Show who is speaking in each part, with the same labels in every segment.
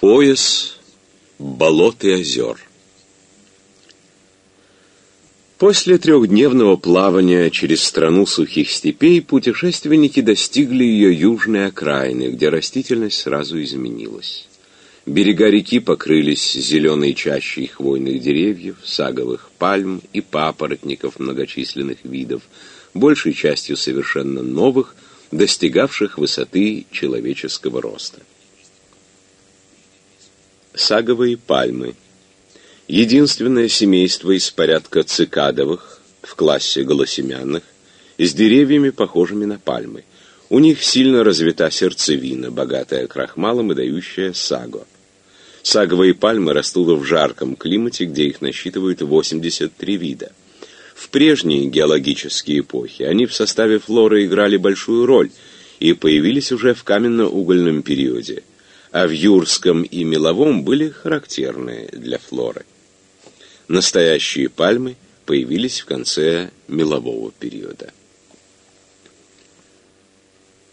Speaker 1: Пояс болот и озер. После трехдневного плавания через страну сухих степей путешественники достигли ее южной окраины, где растительность сразу изменилась. Берега реки покрылись зеленой чащей хвойных деревьев, саговых пальм и папоротников многочисленных видов, большей частью совершенно новых, достигавших высоты человеческого роста. Саговые пальмы. Единственное семейство из порядка цикадовых в классе голосемянных с деревьями, похожими на пальмы. У них сильно развита сердцевина, богатая крахмалом и дающая саго. Саговые пальмы растут в жарком климате, где их насчитывают 83 вида. В прежние геологические эпохи они в составе флоры играли большую роль и появились уже в каменно-угольном периоде, а в юрском и меловом были характерны для флоры. Настоящие пальмы появились в конце мелового периода.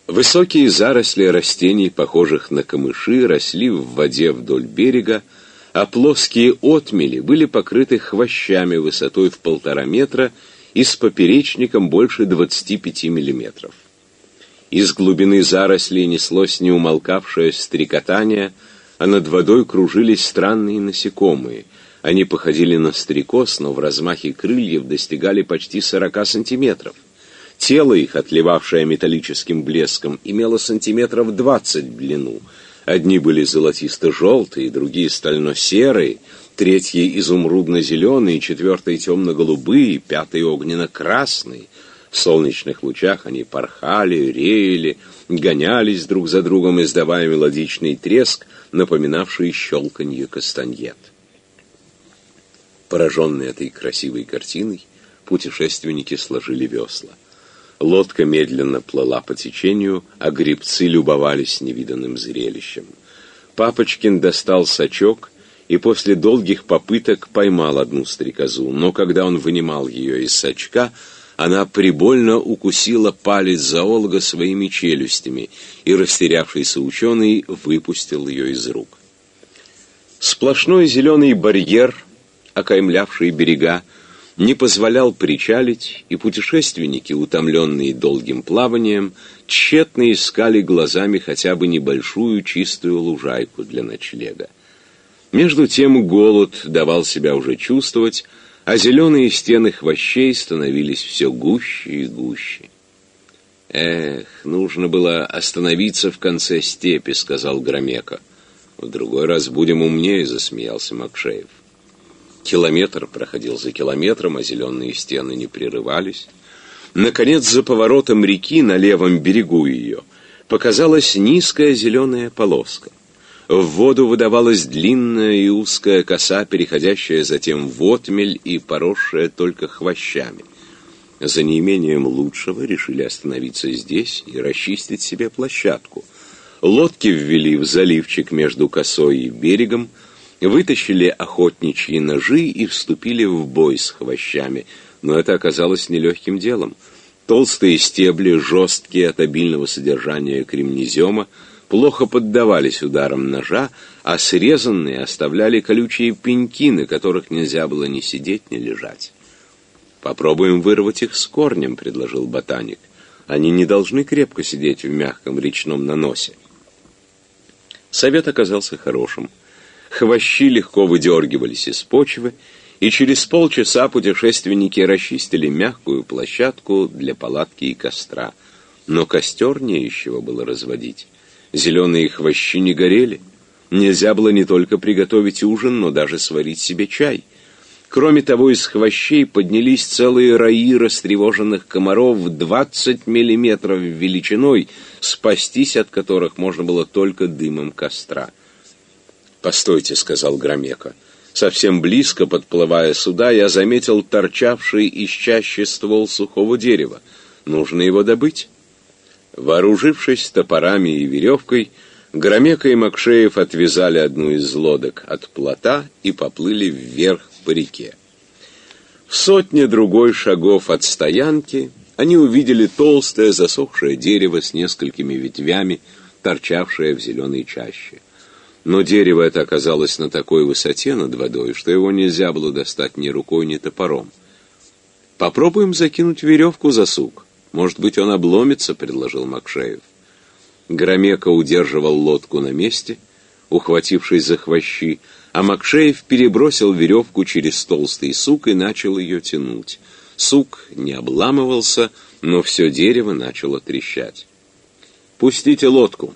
Speaker 1: Высокие заросли растений, похожих на камыши, росли в воде вдоль берега, а плоские отмели были покрыты хвощами высотой в полтора метра и с поперечником больше 25 миллиметров. Из глубины зарослей неслось неумолкавшее стрекотание, а над водой кружились странные насекомые. Они походили на стрекоз, но в размахе крыльев достигали почти 40 сантиметров. Тело их, отливавшее металлическим блеском, имело сантиметров 20 в длину — Одни были золотисто-желтые, другие стально-серые, третьи изумрудно-зеленые, четвертые темно-голубые, пятые огненно-красные. В солнечных лучах они порхали, реяли, гонялись друг за другом, издавая мелодичный треск, напоминавший щелканье кастаньет. Пораженные этой красивой картиной, путешественники сложили весла. Лодка медленно плыла по течению, а гребцы любовались невиданным зрелищем. Папочкин достал сачок и после долгих попыток поймал одну стрекозу, но когда он вынимал ее из сачка, она прибольно укусила палец зоолога своими челюстями, и растерявшийся ученый выпустил ее из рук. Сплошной зеленый барьер, окаймлявший берега, не позволял причалить, и путешественники, утомленные долгим плаванием, тщетно искали глазами хотя бы небольшую чистую лужайку для ночлега. Между тем голод давал себя уже чувствовать, а зеленые стены хвощей становились все гуще и гуще. «Эх, нужно было остановиться в конце степи», — сказал Громека. «В другой раз будем умнее», — засмеялся Макшеев. Километр проходил за километром, а зеленые стены не прерывались. Наконец, за поворотом реки на левом берегу ее показалась низкая зеленая полоска. В воду выдавалась длинная и узкая коса, переходящая затем в отмель и поросшая только хвощами. За неимением лучшего решили остановиться здесь и расчистить себе площадку. Лодки ввели в заливчик между косой и берегом, вытащили охотничьи ножи и вступили в бой с хвощами, но это оказалось нелегким делом. Толстые стебли, жесткие от обильного содержания кремнезема, плохо поддавались ударам ножа, а срезанные оставляли колючие пеньки, на которых нельзя было ни сидеть, ни лежать. «Попробуем вырвать их с корнем», — предложил ботаник. «Они не должны крепко сидеть в мягком речном наносе». Совет оказался хорошим. Хвощи легко выдергивались из почвы, и через полчаса путешественники расчистили мягкую площадку для палатки и костра. Но костер не из чего было разводить. Зеленые хвощи не горели. Нельзя было не только приготовить ужин, но даже сварить себе чай. Кроме того, из хвощей поднялись целые раи растревоженных комаров в 20 миллиметров величиной, спастись от которых можно было только дымом костра. «Постойте», — сказал Громека. Совсем близко, подплывая сюда, я заметил торчавший из чащи ствол сухого дерева. Нужно его добыть. Вооружившись топорами и веревкой, Громека и Макшеев отвязали одну из лодок от плота и поплыли вверх по реке. В сотне другой шагов от стоянки они увидели толстое засохшее дерево с несколькими ветвями, торчавшее в зеленой чаще. Но дерево это оказалось на такой высоте над водой, что его нельзя было достать ни рукой, ни топором. «Попробуем закинуть веревку за сук. Может быть, он обломится», — предложил Макшеев. Громека удерживал лодку на месте, ухватившись за хвощи, а Макшеев перебросил веревку через толстый сук и начал ее тянуть. Сук не обламывался, но все дерево начало трещать. «Пустите лодку!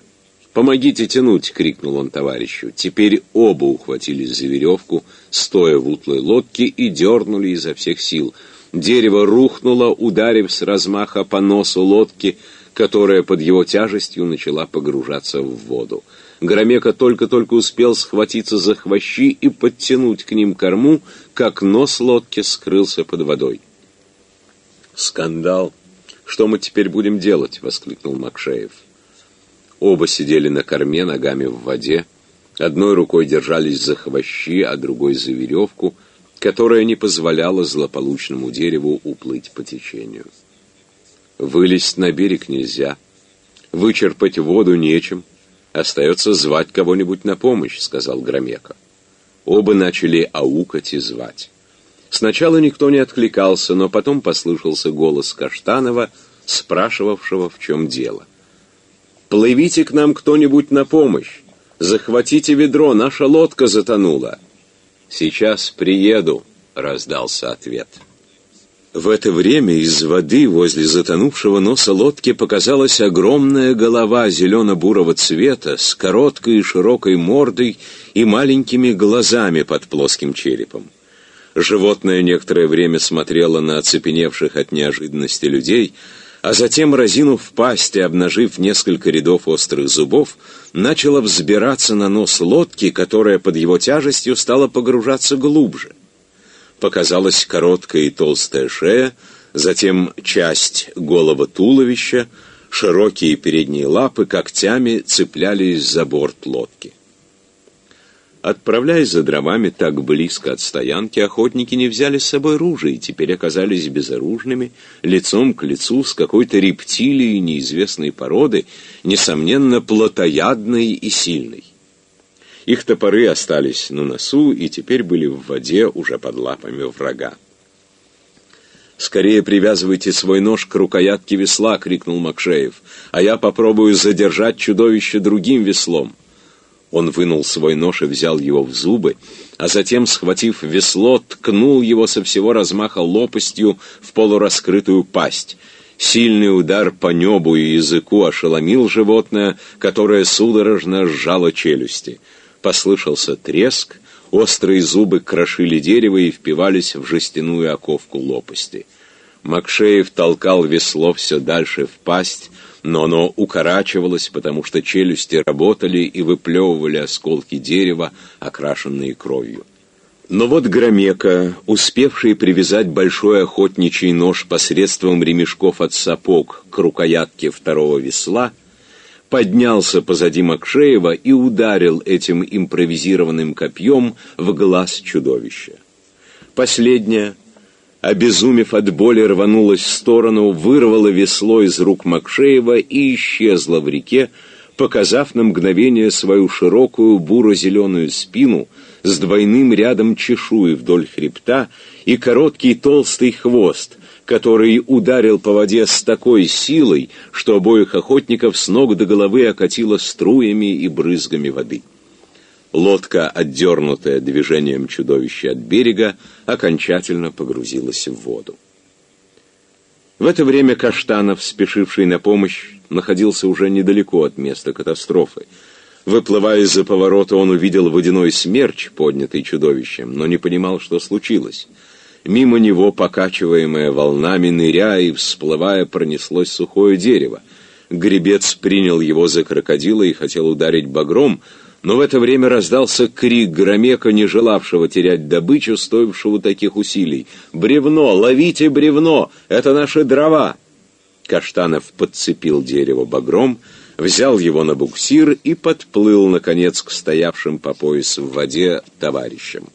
Speaker 1: Помогите тянуть!» — крикнул он товарищу. Теперь оба ухватились за веревку, стоя в утлой лодке, и дернули изо всех сил. Дерево рухнуло, ударив с размаха по носу лодки, которая под его тяжестью начала погружаться в воду. Громека только-только успел схватиться за хвощи и подтянуть к ним корму, как нос лодки скрылся под водой. «Скандал! Что мы теперь будем делать?» — воскликнул Макшеев. Оба сидели на корме, ногами в воде. Одной рукой держались за хвощи, а другой за веревку, которая не позволяла злополучному дереву уплыть по течению. Вылезть на берег нельзя. Вычерпать воду нечем. Остается звать кого-нибудь на помощь, сказал Громека. Оба начали аукать и звать. Сначала никто не откликался, но потом послышался голос Каштанова, спрашивавшего, в чем дело. Плывите к нам кто-нибудь на помощь. Захватите ведро, наша лодка затонула. Сейчас приеду, раздался ответ. В это время из воды возле затонувшего носа лодки показалась огромная голова зелено-бурого цвета с короткой и широкой мордой и маленькими глазами под плоским черепом. Животное некоторое время смотрело на оцепеневших от неожиданности людей, а затем, разинув пасть и обнажив несколько рядов острых зубов, начало взбираться на нос лодки, которая под его тяжестью стала погружаться глубже. Показалась короткая и толстая шея, затем часть голого туловища, широкие передние лапы когтями цеплялись за борт лодки. Отправляясь за дровами так близко от стоянки, охотники не взяли с собой ружья и теперь оказались безоружными, лицом к лицу с какой-то рептилией неизвестной породы, несомненно, плотоядной и сильной. Их топоры остались на носу и теперь были в воде уже под лапами врага. «Скорее привязывайте свой нож к рукоятке весла!» — крикнул Макшеев. «А я попробую задержать чудовище другим веслом!» Он вынул свой нож и взял его в зубы, а затем, схватив весло, ткнул его со всего размаха лопастью в полураскрытую пасть. Сильный удар по небу и языку ошеломил животное, которое судорожно сжало челюсти. Послышался треск, острые зубы крошили дерево и впивались в жестяную оковку лопасти. Макшеев толкал весло все дальше в пасть, но оно укорачивалось, потому что челюсти работали и выплевывали осколки дерева, окрашенные кровью. Но вот Громека, успевший привязать большой охотничий нож посредством ремешков от сапог к рукоятке второго весла, поднялся позади Макшеева и ударил этим импровизированным копьем в глаз чудовища. Последнее, обезумев от боли, рванулась в сторону, вырвала весло из рук Макшеева и исчезла в реке, показав на мгновение свою широкую буро-зеленую спину с двойным рядом чешуи вдоль хребта и короткий толстый хвост, который ударил по воде с такой силой, что обоих охотников с ног до головы окатило струями и брызгами воды. Лодка, отдернутая движением чудовища от берега, окончательно погрузилась в воду. В это время Каштанов, спешивший на помощь, находился уже недалеко от места катастрофы. Выплывая из-за поворота, он увидел водяной смерч, поднятый чудовищем, но не понимал, что случилось. Мимо него, покачиваемое волнами, ныряя и всплывая, пронеслось сухое дерево. Гребец принял его за крокодила и хотел ударить багром, но в это время раздался крик громека, не желавшего терять добычу, стоившего таких усилий. «Бревно! Ловите бревно! Это наши дрова!» Каштанов подцепил дерево багром, взял его на буксир и подплыл, наконец, к стоявшим по пояс в воде товарищам.